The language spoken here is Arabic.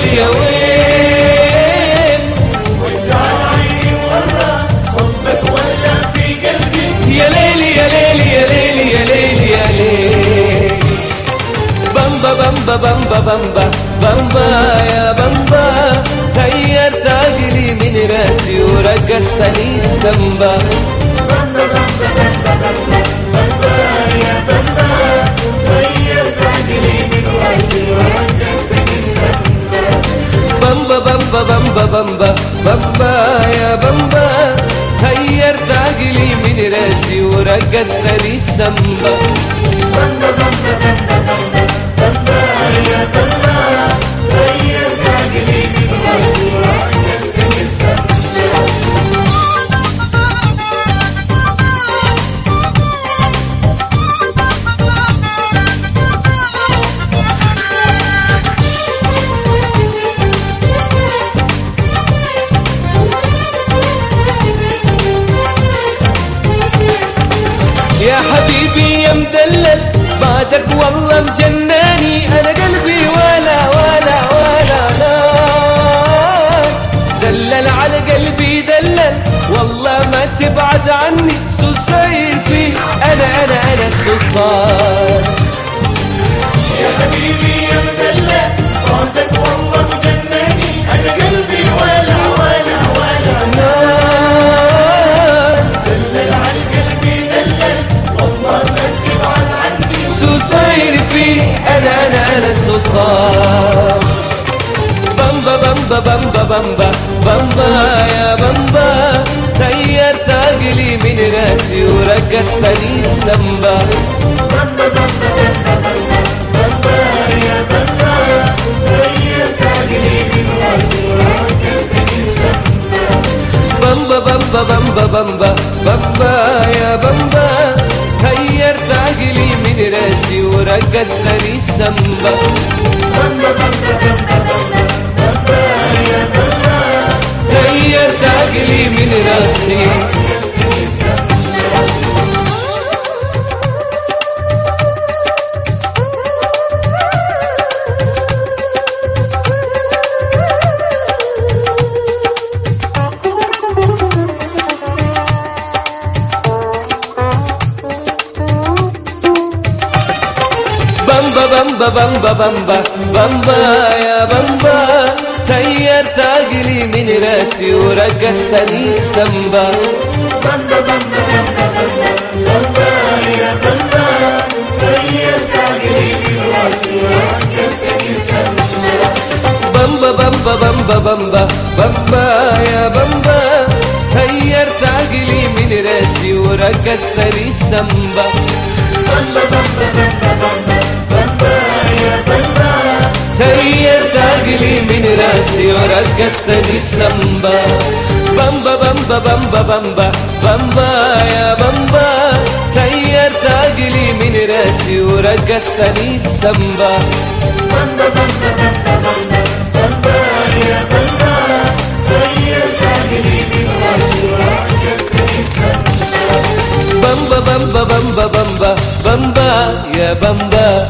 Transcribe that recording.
ويلي يا ويل عيني حبك في قلبي يا ليلي يا ليلي يا يا ليلي بامبا بامبا بامبا بامبا بامبا يا بامبا غيرت عقلي من راسي ورقصتني السمبا بمبا بمبا بمبا بامبا بامبا يا بامبا غيرت عقلي من راسي ورقصتني السمبا بمبا بمبا بمبا بمبا بمبا يا بمبا. والله مجناني أنا قلبي ولا ولا ولا دلل على قلبي دلل. والله ما تبعد عني سوسير أنا أنا أنا سوسار سوسير فيه. أنا أنا أنا سوسار بامبا بامبا بامبا بامبا بامبا يا بامبا غيرت عقلي من راسي ورقصتني السمبا. السما بامبا بامبا بامبا بامبا بامبا يا بامبا غيرت عقلي من راسي ورقصتني السمبا بمبا بمبا بمبا يا بمبا غيرت عقلي من راسي. ركزتني السما بامبا بامبا بامبا بامبا بامبا يا بامبا غيرت عقلي من راسي ورقصتني السمبا بمبا بمبا بمبا بمبا بمبا يا بمبا غيرت عقلي من راسي وركزتني السما بامبا بامبا بامبا بامبا بامبا يا بامبا غيرت عقلي من راسي ورقصتني السمبا بمبا بمبا بمبا بمبا بمبا يا بمبا غيرت عقلي من رأسي ورقصتني السمبا. بامبا بامبا بامبا بامبا بامبا يا بامبا غيرت عقلي من رأسي ورقصتني السمبا. بمبا بمبا بمبا بمبا بمبا يا بمبا. غيرت عقلي من رأسي وركزتني السما بامبا بامبا بامبا بامبا بامبا يا بامبا